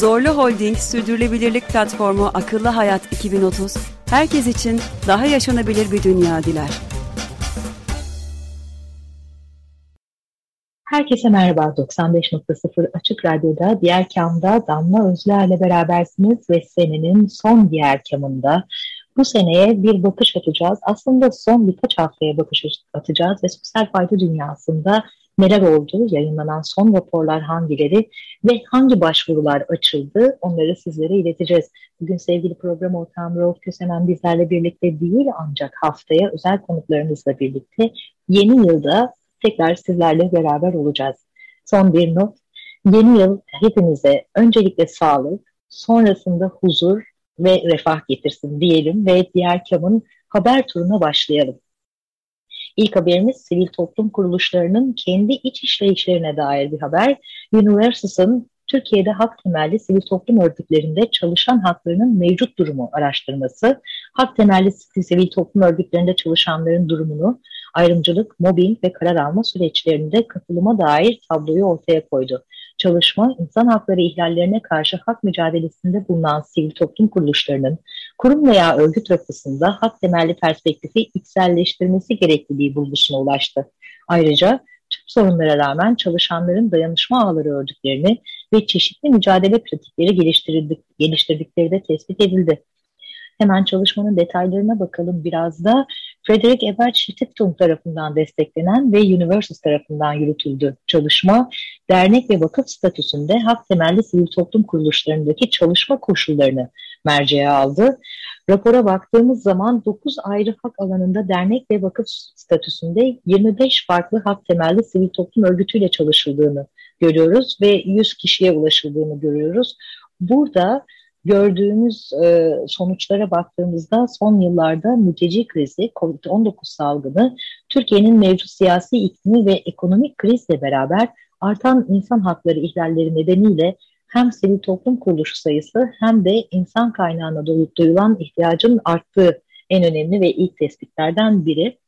Zorlu Holding Sürdürülebilirlik Platformu Akıllı Hayat 2030, herkes için daha yaşanabilir bir dünya diler. Herkese merhaba. 95.0 Açık Radyo'da diğer kamda Damla Özler'le berabersiniz ve senenin son diğer kamında bu seneye bir bakış atacağız. Aslında son birkaç haftaya bakış atacağız ve sosyal fayda dünyasında neler oldu, yayınlanan son raporlar hangileri ve hangi başvurular açıldı onları sizlere ileteceğiz. Bugün sevgili program ortağım Rolf Kösemen bizlerle birlikte değil ancak haftaya özel konuklarımızla birlikte yeni yılda tekrar sizlerle beraber olacağız. Son bir not, yeni yıl hepinize öncelikle sağlık, sonrasında huzur ve refah getirsin diyelim ve diğer kamın haber turuna başlayalım. İlk haberimiz sivil toplum kuruluşlarının kendi iç işleyişlerine dair bir haber. Universus'ın Türkiye'de hak temelli sivil toplum örgütlerinde çalışan haklarının mevcut durumu araştırması, hak temelli sivil toplum örgütlerinde çalışanların durumunu, ayrımcılık, mobbing ve karar alma süreçlerinde katılıma dair tabloyu ortaya koydu. Çalışma, insan hakları ihlallerine karşı hak mücadelesinde bulunan sivil toplum kuruluşlarının kurum veya örgüt yapısında hak temelli perspektifi içselleştirmesi gerekliliği bulgusuna ulaştı. Ayrıca tüm sorunlara rağmen çalışanların dayanışma ağları ördüklerini ve çeşitli mücadele pratikleri geliştirdik, geliştirdikleri de tespit edildi. Hemen çalışmanın detaylarına bakalım biraz da. Frederick Ebert Stiftung tarafından desteklenen ve Universus tarafından yürütüldü çalışma, dernek ve vakıf statüsünde hak temelli sivil toplum kuruluşlarındaki çalışma koşullarını merceğe aldı. Rapora baktığımız zaman 9 ayrı hak alanında dernek ve vakıf statüsünde 25 farklı hak temelli sivil toplum örgütüyle çalışıldığını görüyoruz ve 100 kişiye ulaşıldığını görüyoruz. Burada gördüğümüz e, sonuçlara baktığımızda son yıllarda mülteci krizi, COVID-19 salgını, Türkiye'nin mevcut siyasi iklimi ve ekonomik krizle beraber artan insan hakları ihlalleri nedeniyle hem sivil toplum kuruluşu sayısı hem de insan kaynağına duyulan ihtiyacın arttığı en önemli ve ilk tespitlerden biri.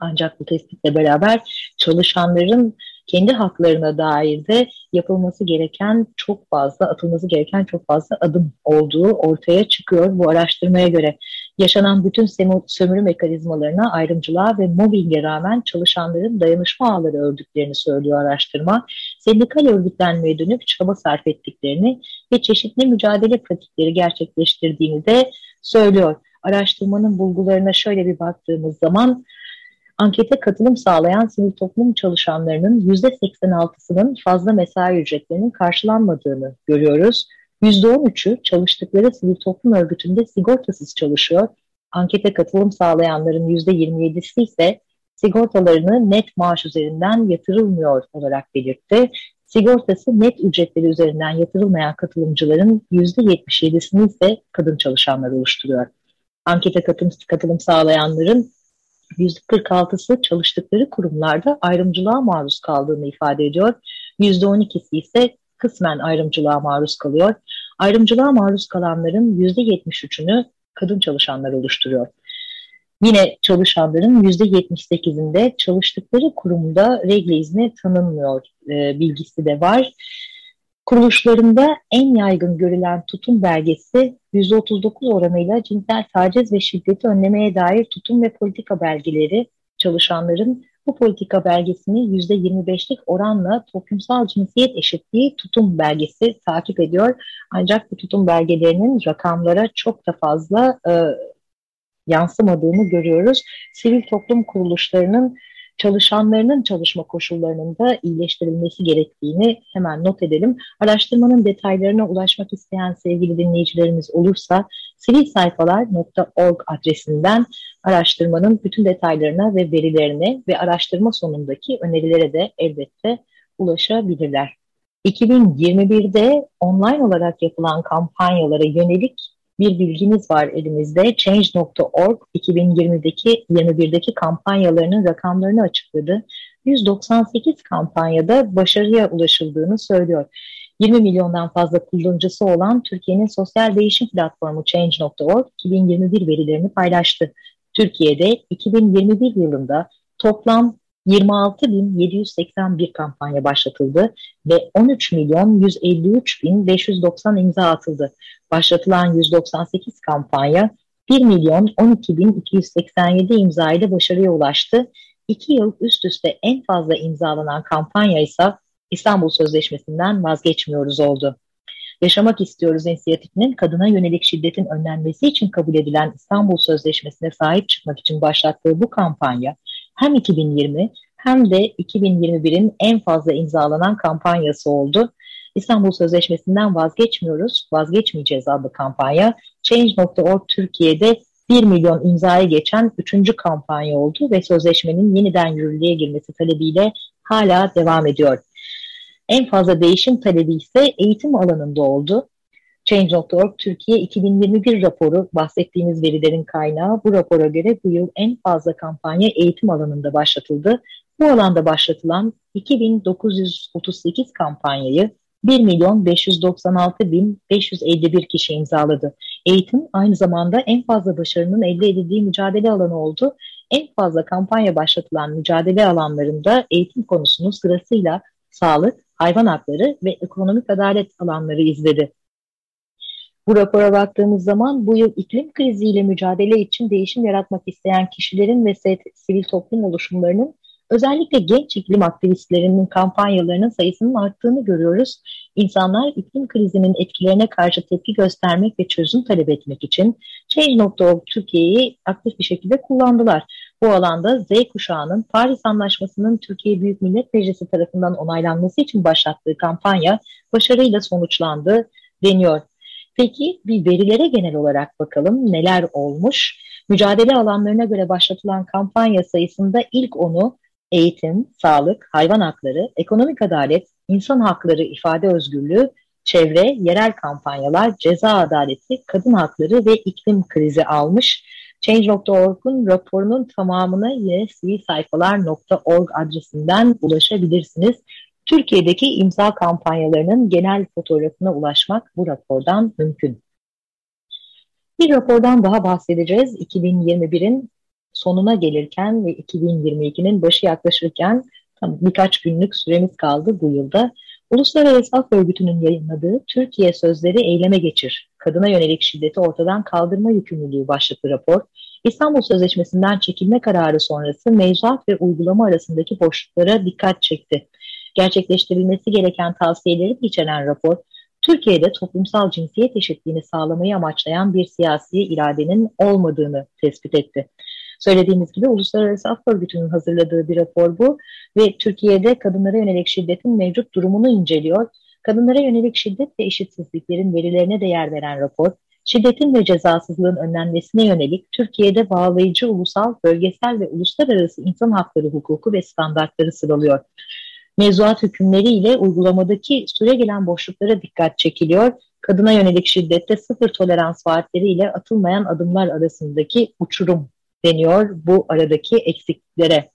Ancak bu tespitle beraber çalışanların kendi haklarına dair de yapılması gereken çok fazla, atılması gereken çok fazla adım olduğu ortaya çıkıyor bu araştırmaya göre. Yaşanan bütün sömürü mekanizmalarına, ayrımcılığa ve mobbinge rağmen çalışanların dayanışma ağları ördüklerini söylüyor araştırma. Sendikal örgütlenmeye dönük çaba sarf ettiklerini ve çeşitli mücadele pratikleri gerçekleştirdiğini de söylüyor. Araştırmanın bulgularına şöyle bir baktığımız zaman Ankete katılım sağlayan sivil toplum çalışanlarının %86'sının fazla mesai ücretlerinin karşılanmadığını görüyoruz. %13'ü çalıştıkları sivil toplum örgütünde sigortasız çalışıyor. Ankete katılım sağlayanların %27'si ise sigortalarını net maaş üzerinden yatırılmıyor olarak belirtti. Sigortası net ücretleri üzerinden yatırılmayan katılımcıların %77'sini ise kadın çalışanlar oluşturuyor. Ankete katılım, katılım sağlayanların %46'sı çalıştıkları kurumlarda ayrımcılığa maruz kaldığını ifade ediyor. %12'si ise kısmen ayrımcılığa maruz kalıyor. Ayrımcılığa maruz kalanların %73'ünü kadın çalışanlar oluşturuyor. Yine çalışanların %78'inde çalıştıkları kurumda regle izni tanınmıyor e, bilgisi de var. Kuruluşlarında en yaygın görülen tutum belgesi %39 oranıyla cinsel taciz ve şiddeti önlemeye dair tutum ve politika belgeleri çalışanların bu politika belgesini %25'lik oranla toplumsal cinsiyet eşitliği tutum belgesi takip ediyor. Ancak bu tutum belgelerinin rakamlara çok da fazla e, yansımadığını görüyoruz. Sivil toplum kuruluşlarının çalışanlarının çalışma koşullarının da iyileştirilmesi gerektiğini hemen not edelim. Araştırmanın detaylarına ulaşmak isteyen sevgili dinleyicilerimiz olursa sivilsayfalar.org adresinden araştırmanın bütün detaylarına ve verilerine ve araştırma sonundaki önerilere de elbette ulaşabilirler. 2021'de online olarak yapılan kampanyalara yönelik bir bilgimiz var elimizde. Change.org 2020'deki 21'deki kampanyalarının rakamlarını açıkladı. 198 kampanyada başarıya ulaşıldığını söylüyor. 20 milyondan fazla kullanıcısı olan Türkiye'nin sosyal değişim platformu Change.org 2021 verilerini paylaştı. Türkiye'de 2021 yılında toplam 26.781 kampanya başlatıldı ve 13 milyon 153.590 imza atıldı. Başlatılan 198 kampanya 1 milyon 12.287 imza ile başarıya ulaştı. İki yıl üst üste en fazla imzalanan kampanya ise İstanbul Sözleşmesi'nden vazgeçmiyoruz oldu. Yaşamak istiyoruz inisiyatifinin kadına yönelik şiddetin önlenmesi için kabul edilen İstanbul Sözleşmesi'ne sahip çıkmak için başlattığı bu kampanya hem 2020 hem de 2021'in en fazla imzalanan kampanyası oldu. İstanbul Sözleşmesi'nden vazgeçmiyoruz, vazgeçmeyeceğiz adlı kampanya Change.org Türkiye'de 1 milyon imzaya geçen 3. kampanya oldu ve sözleşmenin yeniden yürürlüğe girmesi talebiyle hala devam ediyor. En fazla değişim talebi ise eğitim alanında oldu. Change.org Türkiye 2021 raporu bahsettiğimiz verilerin kaynağı. Bu rapora göre bu yıl en fazla kampanya eğitim alanında başlatıldı. Bu alanda başlatılan 2938 kampanyayı 1 milyon 596 bin 551 kişi imzaladı. Eğitim aynı zamanda en fazla başarının elde edildiği mücadele alanı oldu. En fazla kampanya başlatılan mücadele alanlarında eğitim konusunu sırasıyla sağlık, hayvan hakları ve ekonomik adalet alanları izledi. Bu rapora baktığımız zaman bu yıl iklim kriziyle mücadele için değişim yaratmak isteyen kişilerin ve sivil toplum oluşumlarının özellikle genç iklim aktivistlerinin kampanyalarının sayısının arttığını görüyoruz. İnsanlar iklim krizinin etkilerine karşı tepki göstermek ve çözüm talep etmek için Change.org Türkiye'yi aktif bir şekilde kullandılar. Bu alanda Z kuşağının Paris Anlaşması'nın Türkiye Büyük Millet Meclisi tarafından onaylanması için başlattığı kampanya başarıyla sonuçlandı deniyor. Peki bir verilere genel olarak bakalım neler olmuş? Mücadele alanlarına göre başlatılan kampanya sayısında ilk onu eğitim, sağlık, hayvan hakları, ekonomik adalet, insan hakları, ifade özgürlüğü, çevre, yerel kampanyalar, ceza adaleti, kadın hakları ve iklim krizi almış. Change.org'un raporunun tamamına yine sivilsayfalar.org adresinden ulaşabilirsiniz. Türkiye'deki imza kampanyalarının genel fotoğrafına ulaşmak bu rapordan mümkün. Bir rapordan daha bahsedeceğiz. 2021'in sonuna gelirken ve 2022'nin başı yaklaşırken birkaç günlük süremiz kaldı bu yılda. Uluslararası Af Örgütü'nün yayınladığı Türkiye Sözleri Eyleme Geçir, Kadına Yönelik Şiddeti Ortadan Kaldırma Yükümlülüğü başlıklı rapor, İstanbul Sözleşmesi'nden çekilme kararı sonrası mevzuat ve uygulama arasındaki boşluklara dikkat çekti. Gerçekleştirilmesi gereken tavsiyeleri içeren rapor, Türkiye'de toplumsal cinsiyet eşitliğini sağlamayı amaçlayan bir siyasi iradenin olmadığını tespit etti. Söylediğimiz gibi Uluslararası Af Örgütü'nün hazırladığı bir rapor bu ve Türkiye'de kadınlara yönelik şiddetin mevcut durumunu inceliyor. Kadınlara yönelik şiddet ve eşitsizliklerin verilerine değer veren rapor, şiddetin ve cezasızlığın önlenmesine yönelik Türkiye'de bağlayıcı ulusal, bölgesel ve uluslararası insan hakları hukuku ve standartları sıralıyor. Mevzuat hükümleri ile uygulamadaki süre gelen boşluklara dikkat çekiliyor. Kadına yönelik şiddette sıfır tolerans vaatleri ile atılmayan adımlar arasındaki uçurum deniyor bu aradaki eksikliklere.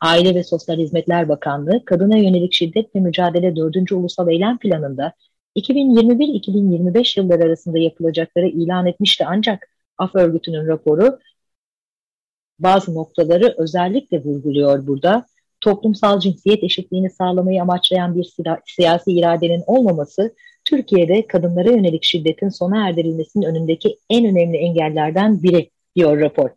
Aile ve Sosyal Hizmetler Bakanlığı, kadına yönelik şiddetle mücadele 4. Ulusal Eylem Planı'nda 2021-2025 yılları arasında yapılacakları ilan etmişti ancak AF örgütünün raporu bazı noktaları özellikle vurguluyor burada. Toplumsal cinsiyet eşitliğini sağlamayı amaçlayan bir siyasi iradenin olmaması, Türkiye'de kadınlara yönelik şiddetin sona erdirilmesinin önündeki en önemli engellerden biri, diyor rapor.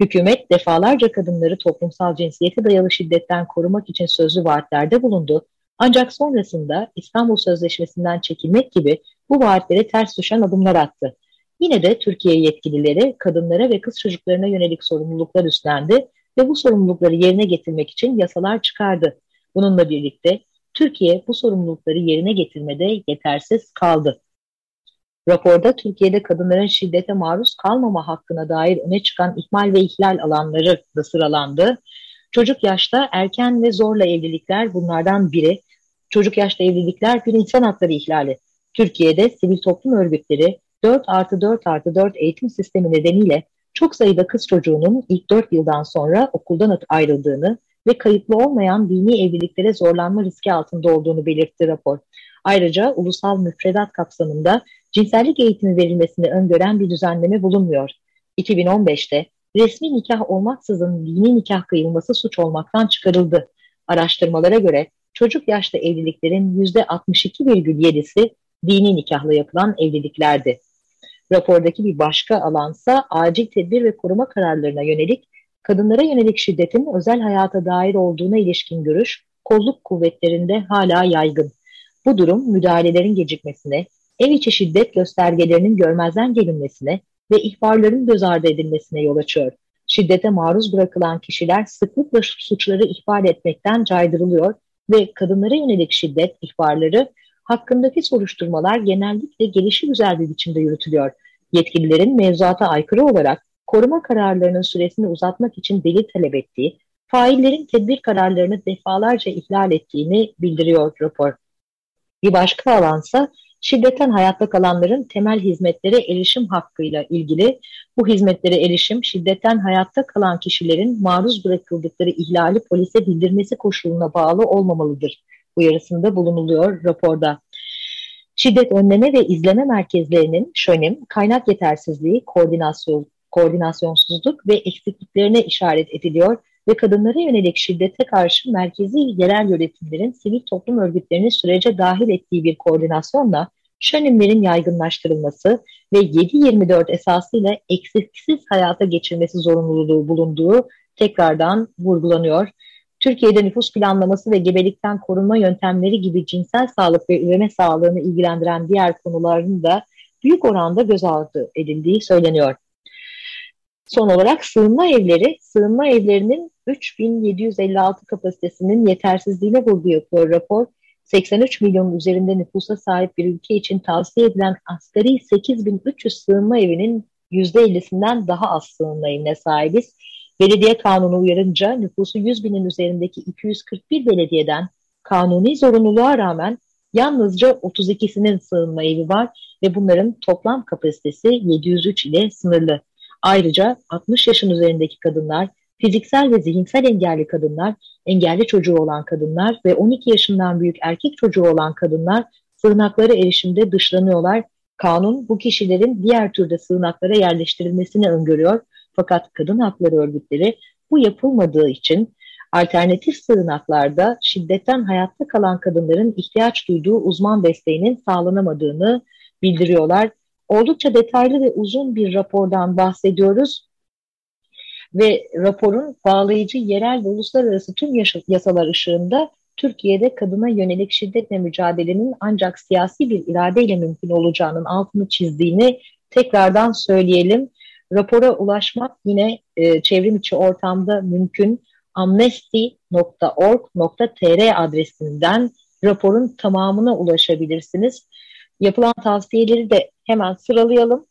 Hükümet defalarca kadınları toplumsal cinsiyete dayalı şiddetten korumak için sözlü vaatlerde bulundu. Ancak sonrasında İstanbul Sözleşmesi'nden çekilmek gibi bu vaatlere ters düşen adımlar attı. Yine de Türkiye yetkilileri kadınlara ve kız çocuklarına yönelik sorumluluklar üstlendi ve bu sorumlulukları yerine getirmek için yasalar çıkardı. Bununla birlikte Türkiye bu sorumlulukları yerine getirmede yetersiz kaldı. Raporda Türkiye'de kadınların şiddete maruz kalmama hakkına dair öne çıkan ihmal ve ihlal alanları da sıralandı. Çocuk yaşta erken ve zorla evlilikler bunlardan biri. Çocuk yaşta evlilikler bir insan hakları ihlali. Türkiye'de sivil toplum örgütleri 4 artı 4 artı 4 eğitim sistemi nedeniyle çok sayıda kız çocuğunun ilk 4 yıldan sonra okuldan ayrıldığını ve kayıtlı olmayan dini evliliklere zorlanma riski altında olduğunu belirtti rapor. Ayrıca ulusal müfredat kapsamında cinsellik eğitimi verilmesini öngören bir düzenleme bulunmuyor. 2015'te resmi nikah olmaksızın dini nikah kıyılması suç olmaktan çıkarıldı. Araştırmalara göre çocuk yaşta evliliklerin %62,7'si dini nikahla yapılan evliliklerdi. Rapordaki bir başka alansa acil tedbir ve koruma kararlarına yönelik kadınlara yönelik şiddetin özel hayata dair olduğuna ilişkin görüş kolluk kuvvetlerinde hala yaygın. Bu durum müdahalelerin gecikmesine, ev içi şiddet göstergelerinin görmezden gelinmesine ve ihbarların göz ardı edilmesine yol açıyor. Şiddete maruz bırakılan kişiler sıklıkla suçları ihbar etmekten caydırılıyor ve kadınlara yönelik şiddet ihbarları hakkındaki soruşturmalar genellikle gelişi güzel bir biçimde yürütülüyor. Yetkililerin mevzuata aykırı olarak koruma kararlarının süresini uzatmak için delil talep ettiği, faillerin tedbir kararlarını defalarca ihlal ettiğini bildiriyor rapor. Bir başka alansa şiddetten hayatta kalanların temel hizmetlere erişim hakkıyla ilgili bu hizmetlere erişim şiddetten hayatta kalan kişilerin maruz bırakıldıkları ihlali polise bildirmesi koşuluna bağlı olmamalıdır uyarısında bulunuluyor raporda. Şiddet önleme ve izleme merkezlerinin şönim, kaynak yetersizliği, koordinasyon, koordinasyonsuzluk ve eksikliklerine işaret ediliyor ve kadınlara yönelik şiddete karşı merkezi yerel yönetimlerin sivil toplum örgütlerini sürece dahil ettiği bir koordinasyonla şönimlerin yaygınlaştırılması ve 7-24 esasıyla eksiksiz hayata geçirmesi zorunluluğu bulunduğu tekrardan vurgulanıyor. Türkiye'de nüfus planlaması ve gebelikten korunma yöntemleri gibi cinsel sağlık ve üreme sağlığını ilgilendiren diğer konuların da büyük oranda göz ardı edildiği söyleniyor. Son olarak sığınma evleri, sığınma evlerinin 3756 kapasitesinin yetersizliğine vurgu yapıyor rapor. 83 milyon üzerinde nüfusa sahip bir ülke için tavsiye edilen asgari 8300 sığınma evinin %50'sinden daha az sığınma evine sahibiz. Belediye kanunu uyarınca nüfusu 100 binin üzerindeki 241 belediyeden kanuni zorunluluğa rağmen yalnızca 32'sinin sığınma evi var ve bunların toplam kapasitesi 703 ile sınırlı. Ayrıca 60 yaşın üzerindeki kadınlar, fiziksel ve zihinsel engelli kadınlar, engelli çocuğu olan kadınlar ve 12 yaşından büyük erkek çocuğu olan kadınlar sığınaklara erişimde dışlanıyorlar. Kanun bu kişilerin diğer türde sığınaklara yerleştirilmesini öngörüyor. Fakat kadın hakları örgütleri bu yapılmadığı için alternatif sığınaklarda şiddetten hayatta kalan kadınların ihtiyaç duyduğu uzman desteğinin sağlanamadığını bildiriyorlar. Oldukça detaylı ve uzun bir rapordan bahsediyoruz ve raporun bağlayıcı yerel ve uluslararası tüm yasalar ışığında Türkiye'de kadına yönelik şiddetle mücadelenin ancak siyasi bir iradeyle mümkün olacağının altını çizdiğini tekrardan söyleyelim. Rapora ulaşmak yine e, çevrim içi ortamda mümkün. amnesty.org.tr adresinden raporun tamamına ulaşabilirsiniz. Yapılan tavsiyeleri de hemen sıralayalım.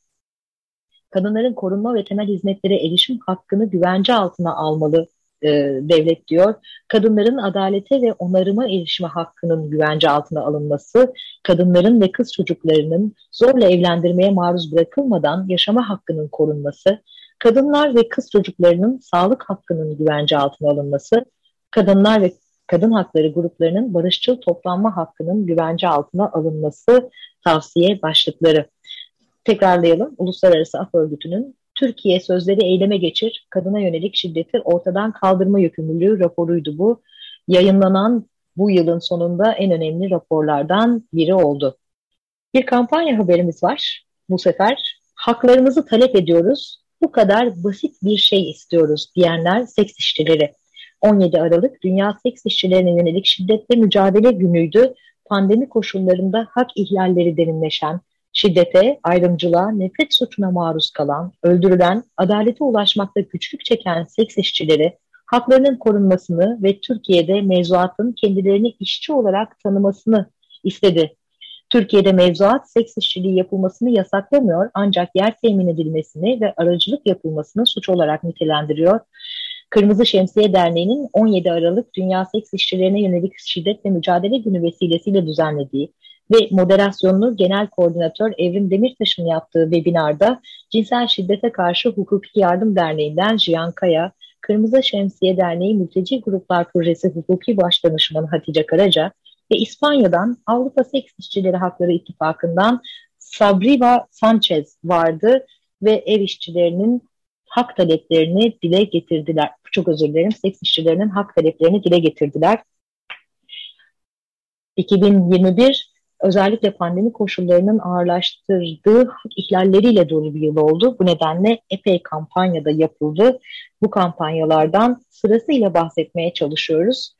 Kadınların korunma ve temel hizmetlere erişim hakkını güvence altına almalı e, devlet diyor. Kadınların adalete ve onarıma erişme hakkının güvence altına alınması, kadınların ve kız çocuklarının zorla evlendirmeye maruz bırakılmadan yaşama hakkının korunması, kadınlar ve kız çocuklarının sağlık hakkının güvence altına alınması, kadınlar ve kadın hakları gruplarının barışçıl toplanma hakkının güvence altına alınması tavsiye başlıkları. Tekrarlayalım. Uluslararası Af Örgütü'nün Türkiye Sözleri Eyleme Geçir, Kadına Yönelik Şiddeti Ortadan Kaldırma Yükümlülüğü raporuydu bu. Yayınlanan bu yılın sonunda en önemli raporlardan biri oldu. Bir kampanya haberimiz var. Bu sefer haklarımızı talep ediyoruz. Bu kadar basit bir şey istiyoruz diyenler seks işçileri. 17 Aralık Dünya Seks İşçilerine Yönelik Şiddetle Mücadele Günü'ydü. Pandemi koşullarında hak ihlalleri derinleşen, şiddete, ayrımcılığa, nefret suçuna maruz kalan, öldürülen, adalete ulaşmakta güçlük çeken seks işçileri haklarının korunmasını ve Türkiye'de mevzuatın kendilerini işçi olarak tanımasını istedi. Türkiye'de mevzuat seks işçiliği yapılmasını yasaklamıyor ancak yer temin edilmesini ve aracılık yapılmasını suç olarak nitelendiriyor. Kırmızı Şemsiye Derneği'nin 17 Aralık Dünya Seks İşçilerine Yönelik Şiddet ve Mücadele Günü vesilesiyle düzenlediği ve moderasyonunu Genel Koordinatör Evrim Demirtaş'ın yaptığı webinarda Cinsel Şiddete Karşı Hukuki Yardım Derneği'nden Jiyan Kaya, Kırmızı Şemsiye Derneği Mülteci Gruplar Projesi Hukuki Başdanışmanı Hatice Karaca ve İspanya'dan Avrupa Seks İşçileri Hakları İttifakı'ndan Sabriva Sanchez vardı ve ev işçilerinin hak taleplerini dile getirdiler. Çok özür dilerim. Seks işçilerinin hak taleplerini dile getirdiler. 2021 özellikle pandemi koşullarının ağırlaştırdığı hak ihlalleriyle dolu bir yıl oldu. Bu nedenle epey kampanyada yapıldı. Bu kampanyalardan sırasıyla bahsetmeye çalışıyoruz.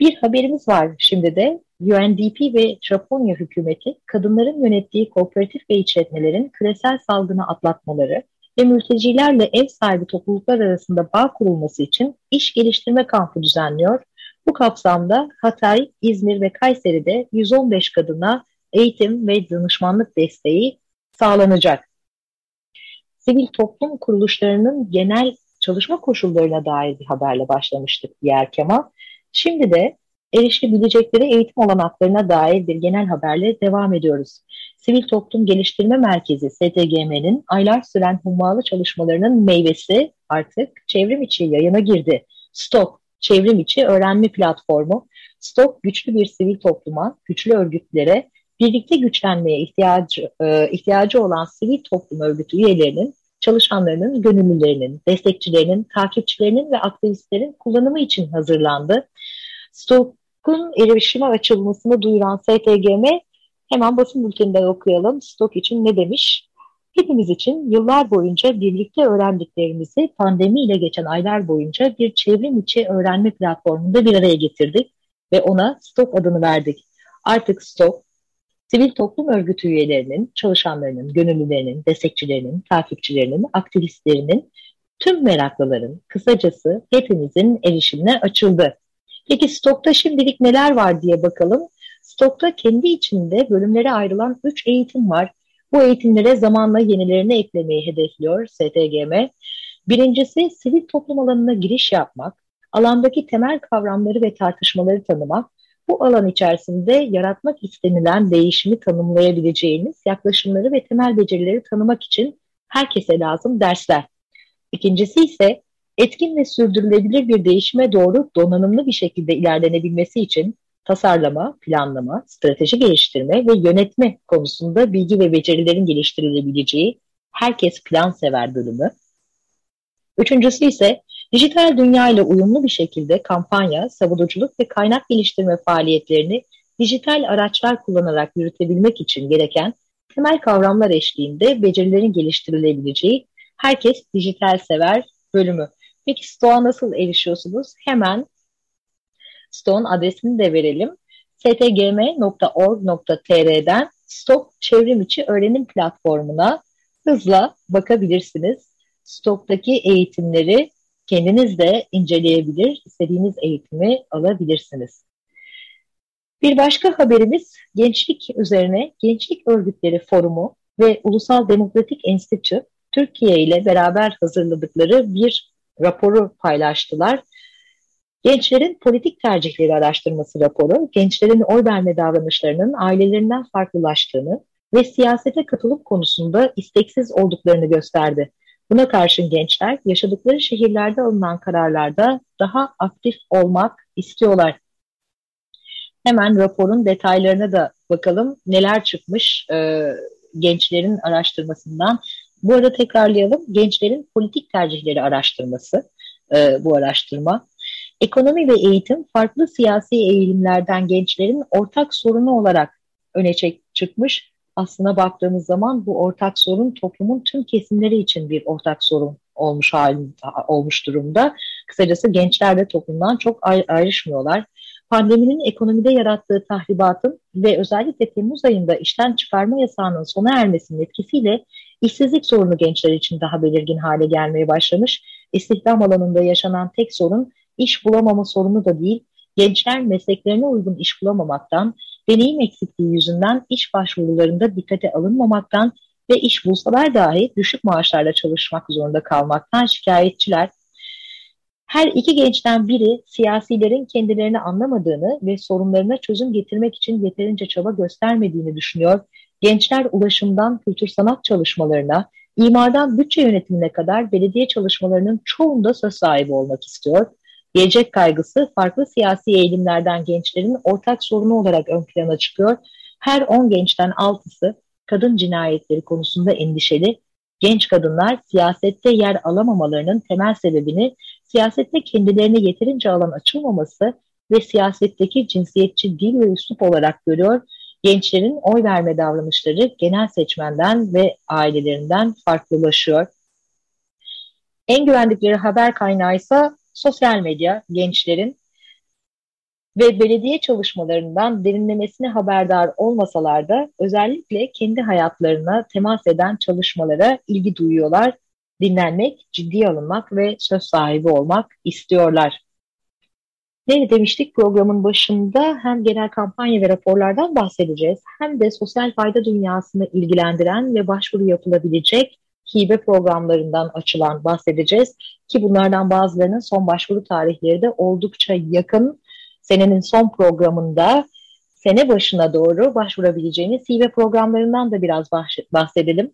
Bir haberimiz var şimdi de. UNDP ve Japonya hükümeti kadınların yönettiği kooperatif ve işletmelerin küresel salgını atlatmaları ve mültecilerle ev sahibi topluluklar arasında bağ kurulması için iş geliştirme kampı düzenliyor. Bu kapsamda Hatay, İzmir ve Kayseri'de 115 kadına eğitim ve danışmanlık desteği sağlanacak. Sivil toplum kuruluşlarının genel çalışma koşullarına dair bir haberle başlamıştık diğer Kemal. Şimdi de erişebilecekleri eğitim olanaklarına dair bir genel haberle devam ediyoruz. Sivil Toplum Geliştirme Merkezi STGM'nin aylar süren hummalı çalışmalarının meyvesi artık çevrim içi yayına girdi. Stok, çevrim içi öğrenme platformu. Stok güçlü bir sivil topluma, güçlü örgütlere, birlikte güçlenmeye ihtiyacı, e, ihtiyacı olan sivil toplum örgütü üyelerinin, çalışanlarının, gönüllülerinin, destekçilerinin, takipçilerinin ve aktivistlerin kullanımı için hazırlandı. Stok'un erişime açılmasını duyuran STGM hemen basın bülteninden okuyalım. Stok için ne demiş? Hepimiz için yıllar boyunca birlikte öğrendiklerimizi pandemiyle geçen aylar boyunca bir çevrim içi öğrenme platformunda bir araya getirdik ve ona Stok adını verdik. Artık Stok, sivil toplum örgütü üyelerinin, çalışanlarının, gönüllülerinin, destekçilerinin, takipçilerinin, aktivistlerinin, tüm meraklıların, kısacası hepimizin erişimine açıldı. Peki stokta şimdilik neler var diye bakalım. Stokta kendi içinde bölümlere ayrılan 3 eğitim var. Bu eğitimlere zamanla yenilerini eklemeyi hedefliyor STGM. Birincisi sivil toplum alanına giriş yapmak, alandaki temel kavramları ve tartışmaları tanımak, bu alan içerisinde yaratmak istenilen değişimi tanımlayabileceğiniz yaklaşımları ve temel becerileri tanımak için herkese lazım dersler. İkincisi ise etkin ve sürdürülebilir bir değişime doğru donanımlı bir şekilde ilerlenebilmesi için tasarlama, planlama, strateji geliştirme ve yönetme konusunda bilgi ve becerilerin geliştirilebileceği Herkes Plan Sever bölümü. Üçüncüsü ise dijital dünya ile uyumlu bir şekilde kampanya, savunuculuk ve kaynak geliştirme faaliyetlerini dijital araçlar kullanarak yürütebilmek için gereken temel kavramlar eşliğinde becerilerin geliştirilebileceği Herkes Dijital Sever bölümü. Peki Stoğa nasıl erişiyorsunuz? Hemen Stoğun adresini de verelim. stgm.org.tr'den Stok çevrim içi öğrenim platformuna hızla bakabilirsiniz. Stok'taki eğitimleri kendiniz de inceleyebilir, istediğiniz eğitimi alabilirsiniz. Bir başka haberimiz gençlik üzerine Gençlik Örgütleri Forumu ve Ulusal Demokratik Enstitü Türkiye ile beraber hazırladıkları bir raporu paylaştılar. Gençlerin politik tercihleri araştırması raporu, gençlerin oy verme davranışlarının ailelerinden farklılaştığını ve siyasete katılım konusunda isteksiz olduklarını gösterdi. Buna karşın gençler yaşadıkları şehirlerde alınan kararlarda daha aktif olmak istiyorlar. Hemen raporun detaylarına da bakalım neler çıkmış e, gençlerin araştırmasından. Bu arada tekrarlayalım. Gençlerin politik tercihleri araştırması e, bu araştırma. Ekonomi ve eğitim farklı siyasi eğilimlerden gençlerin ortak sorunu olarak öne çıkmış. Aslına baktığımız zaman bu ortak sorun toplumun tüm kesimleri için bir ortak sorun olmuş halin, olmuş durumda. Kısacası gençler de toplumdan çok ayrışmıyorlar. Pandeminin ekonomide yarattığı tahribatın ve özellikle Temmuz ayında işten çıkarma yasağının sona ermesinin etkisiyle işsizlik sorunu gençler için daha belirgin hale gelmeye başlamış. İstihdam alanında yaşanan tek sorun iş bulamama sorunu da değil, gençler mesleklerine uygun iş bulamamaktan, deneyim eksikliği yüzünden iş başvurularında dikkate alınmamaktan ve iş bulsalar dahi düşük maaşlarla çalışmak zorunda kalmaktan şikayetçiler. Her iki gençten biri siyasilerin kendilerini anlamadığını ve sorunlarına çözüm getirmek için yeterince çaba göstermediğini düşünüyor. Gençler ulaşımdan kültür sanat çalışmalarına, imardan bütçe yönetimine kadar belediye çalışmalarının çoğunda söz sahibi olmak istiyor. Gelecek kaygısı farklı siyasi eğilimlerden gençlerin ortak sorunu olarak ön plana çıkıyor. Her 10 gençten 6'sı kadın cinayetleri konusunda endişeli. Genç kadınlar siyasette yer alamamalarının temel sebebini siyasette kendilerine yeterince alan açılmaması ve siyasetteki cinsiyetçi dil ve üslup olarak görüyor. Gençlerin oy verme davranışları genel seçmenden ve ailelerinden farklılaşıyor. En güvendikleri haber kaynağı ise sosyal medya gençlerin ve belediye çalışmalarından derinlemesine haberdar olmasalar da özellikle kendi hayatlarına temas eden çalışmalara ilgi duyuyorlar, dinlenmek, ciddiye alınmak ve söz sahibi olmak istiyorlar. Ne demiştik programın başında hem genel kampanya ve raporlardan bahsedeceğiz hem de sosyal fayda dünyasını ilgilendiren ve başvuru yapılabilecek hibe programlarından açılan bahsedeceğiz. Ki bunlardan bazılarının son başvuru tarihleri de oldukça yakın. Senenin son programında sene başına doğru başvurabileceğiniz hibe programlarından da biraz bahsedelim.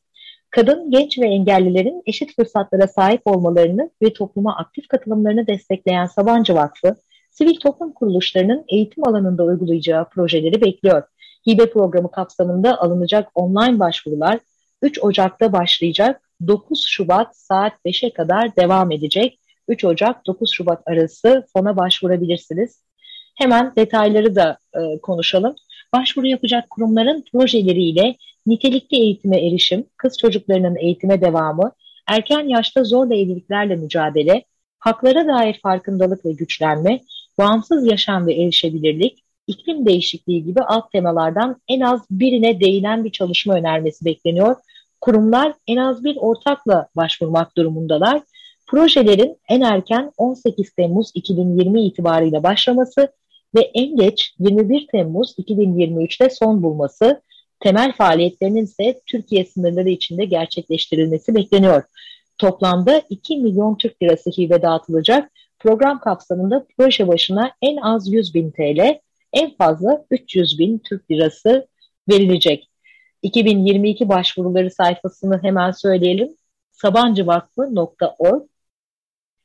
Kadın, genç ve engellilerin eşit fırsatlara sahip olmalarını ve topluma aktif katılımlarını destekleyen Sabancı Vakfı, sivil toplum kuruluşlarının eğitim alanında uygulayacağı projeleri bekliyor. Hibe programı kapsamında alınacak online başvurular 3 Ocak'ta başlayacak, 9 Şubat saat 5'e kadar devam edecek. 3 Ocak 9 Şubat arası fona başvurabilirsiniz. Hemen detayları da e, konuşalım. Başvuru yapacak kurumların projeleriyle nitelikli eğitime erişim, kız çocuklarının eğitime devamı, erken yaşta zorla evliliklerle mücadele, haklara dair farkındalık ve güçlenme, bağımsız yaşam ve erişebilirlik, iklim değişikliği gibi alt temalardan en az birine değinen bir çalışma önermesi bekleniyor. Kurumlar en az bir ortakla başvurmak durumundalar. Projelerin en erken 18 Temmuz 2020 itibarıyla başlaması ve en geç 21 Temmuz 2023'te son bulması, temel faaliyetlerinin ise Türkiye sınırları içinde gerçekleştirilmesi bekleniyor. Toplamda 2 milyon Türk lirası hibe dağıtılacak. Program kapsamında proje başına en az 100 bin TL, en fazla 300 bin Türk lirası verilecek. 2022 başvuruları sayfasını hemen söyleyelim. sabancıvakfı.org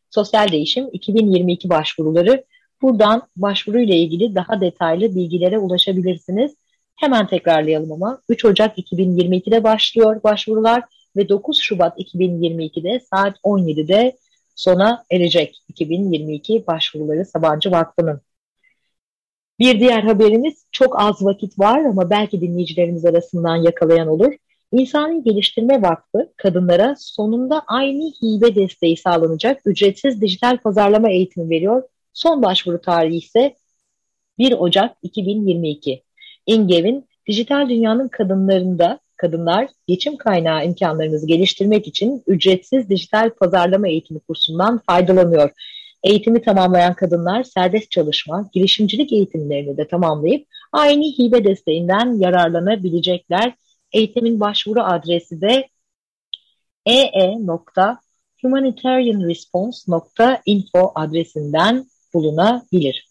Sosyal Değişim 2022 başvuruları. Buradan başvuruyla ilgili daha detaylı bilgilere ulaşabilirsiniz. Hemen tekrarlayalım ama 3 Ocak 2022'de başlıyor başvurular ve 9 Şubat 2022'de saat 17'de sona erecek 2022 başvuruları Sabancı Vakfı'nın. Bir diğer haberimiz çok az vakit var ama belki dinleyicilerimiz arasından yakalayan olur. İnsani Geliştirme Vakfı kadınlara sonunda aynı hibe desteği sağlanacak ücretsiz dijital pazarlama eğitimi veriyor. Son başvuru tarihi ise 1 Ocak 2022. İngev'in dijital dünyanın kadınlarında kadınlar geçim kaynağı imkanlarınızı geliştirmek için ücretsiz dijital pazarlama eğitimi kursundan faydalanıyor. Eğitimi tamamlayan kadınlar serbest çalışma, girişimcilik eğitimlerini de tamamlayıp aynı hibe desteğinden yararlanabilecekler. Eğitimin başvuru adresi de ee.humanitarianresponse.info adresinden bulunabilir.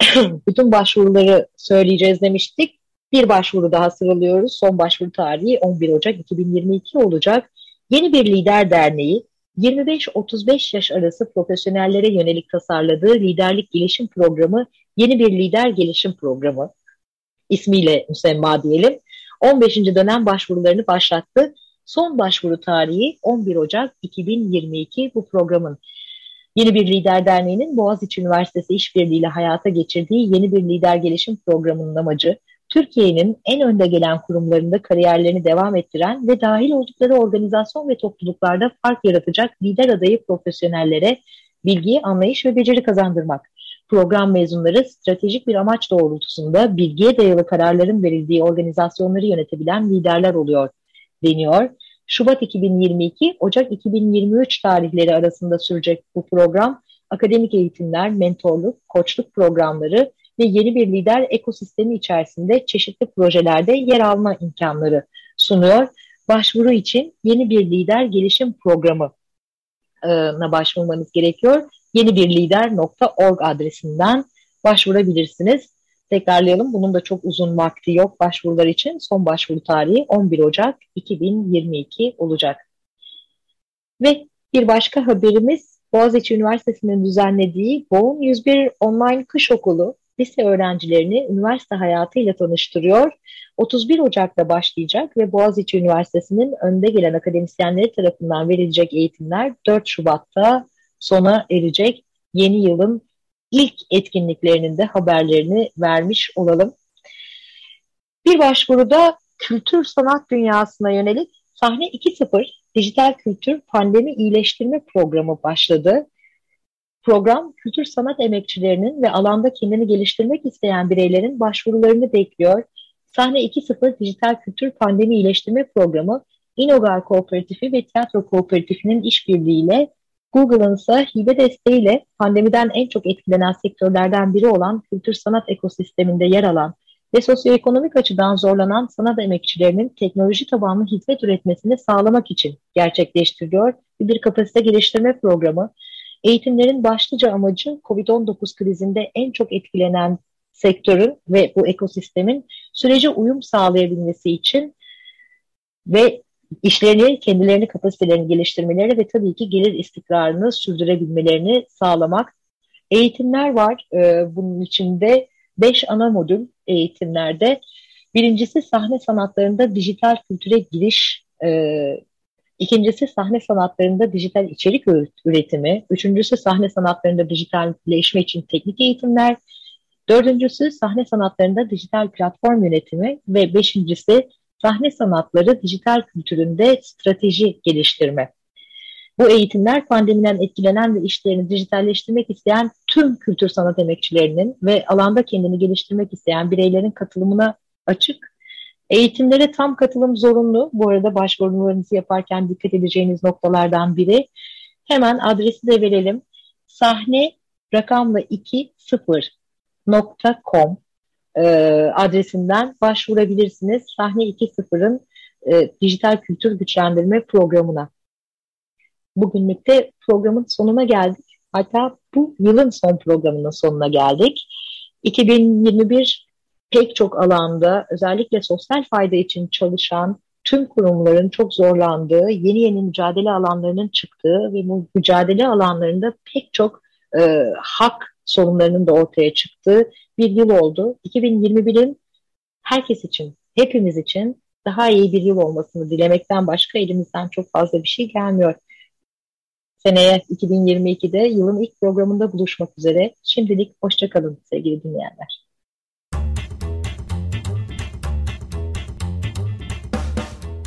Bütün başvuruları söyleyeceğiz demiştik. Bir başvuru daha sıralıyoruz. Son başvuru tarihi 11 Ocak 2022 olacak. Yeni bir lider derneği 25-35 yaş arası profesyonellere yönelik tasarladığı liderlik gelişim programı yeni bir lider gelişim programı ismiyle müsemma diyelim. 15. dönem başvurularını başlattı. Son başvuru tarihi 11 Ocak 2022 bu programın. Yeni Bir Lider Derneği'nin Boğaziçi Üniversitesi işbirliğiyle hayata geçirdiği yeni bir lider gelişim programının amacı, Türkiye'nin en önde gelen kurumlarında kariyerlerini devam ettiren ve dahil oldukları organizasyon ve topluluklarda fark yaratacak lider adayı profesyonellere bilgi, anlayış ve beceri kazandırmak. Program mezunları stratejik bir amaç doğrultusunda bilgiye dayalı kararların verildiği organizasyonları yönetebilen liderler oluyor deniyor. Şubat 2022, Ocak 2023 tarihleri arasında sürecek bu program, akademik eğitimler, mentorluk, koçluk programları ve yeni bir lider ekosistemi içerisinde çeşitli projelerde yer alma imkanları sunuyor. Başvuru için yeni bir lider gelişim programı başvurmanız gerekiyor. Yenibirlider.org adresinden başvurabilirsiniz. Tekrarlayalım. Bunun da çok uzun vakti yok başvurular için. Son başvuru tarihi 11 Ocak 2022 olacak. Ve bir başka haberimiz Boğaziçi Üniversitesi'nin düzenlediği Boğum 101 Online Kış Okulu lise öğrencilerini üniversite hayatıyla tanıştırıyor. 31 Ocak'ta başlayacak ve Boğaziçi Üniversitesi'nin önde gelen akademisyenleri tarafından verilecek eğitimler 4 Şubat'ta sona erecek. Yeni yılın ilk etkinliklerinin de haberlerini vermiş olalım. Bir başvuruda kültür sanat dünyasına yönelik Sahne 2.0 Dijital Kültür Pandemi İyileştirme Programı başladı. Program kültür sanat emekçilerinin ve alanda kendini geliştirmek isteyen bireylerin başvurularını bekliyor. Sahne 2.0 Dijital Kültür Pandemi İyileştirme Programı İnogar Kooperatifi ve Tiyatro Kooperatifi'nin işbirliğiyle Google'ın ise hibe desteğiyle pandemiden en çok etkilenen sektörlerden biri olan kültür sanat ekosisteminde yer alan ve sosyoekonomik açıdan zorlanan sanat emekçilerinin teknoloji tabanlı hizmet üretmesini sağlamak için gerçekleştiriliyor bir kapasite geliştirme programı. Eğitimlerin başlıca amacı COVID-19 krizinde en çok etkilenen sektörün ve bu ekosistemin sürece uyum sağlayabilmesi için ve işlerini, kendilerini, kapasitelerini geliştirmeleri ve tabii ki gelir istikrarını sürdürebilmelerini sağlamak. Eğitimler var. Ee, bunun içinde beş ana modül eğitimlerde. Birincisi sahne sanatlarında dijital kültüre giriş, e, ikincisi sahne sanatlarında dijital içerik üretimi, üçüncüsü sahne sanatlarında dijitalleşme için teknik eğitimler, dördüncüsü sahne sanatlarında dijital platform yönetimi ve beşincisi sahne sanatları dijital kültüründe strateji geliştirme. Bu eğitimler pandemiden etkilenen ve işlerini dijitalleştirmek isteyen tüm kültür sanat emekçilerinin ve alanda kendini geliştirmek isteyen bireylerin katılımına açık. Eğitimlere tam katılım zorunlu. Bu arada başvurularınızı yaparken dikkat edeceğiniz noktalardan biri. Hemen adresi de verelim. Sahne rakamla 20.com e, adresinden başvurabilirsiniz. Sahne 2.0'ın e, dijital kültür güçlendirme programına. Bugünlük de programın sonuna geldik. Hatta bu yılın son programının sonuna geldik. 2021 pek çok alanda özellikle sosyal fayda için çalışan tüm kurumların çok zorlandığı, yeni yeni mücadele alanlarının çıktığı ve bu mücadele alanlarında pek çok e, hak sorunlarının da ortaya çıktığı bir yıl oldu. 2021'in herkes için, hepimiz için daha iyi bir yıl olmasını dilemekten başka elimizden çok fazla bir şey gelmiyor. Seneye 2022'de yılın ilk programında buluşmak üzere. Şimdilik hoşçakalın sevgili dinleyenler.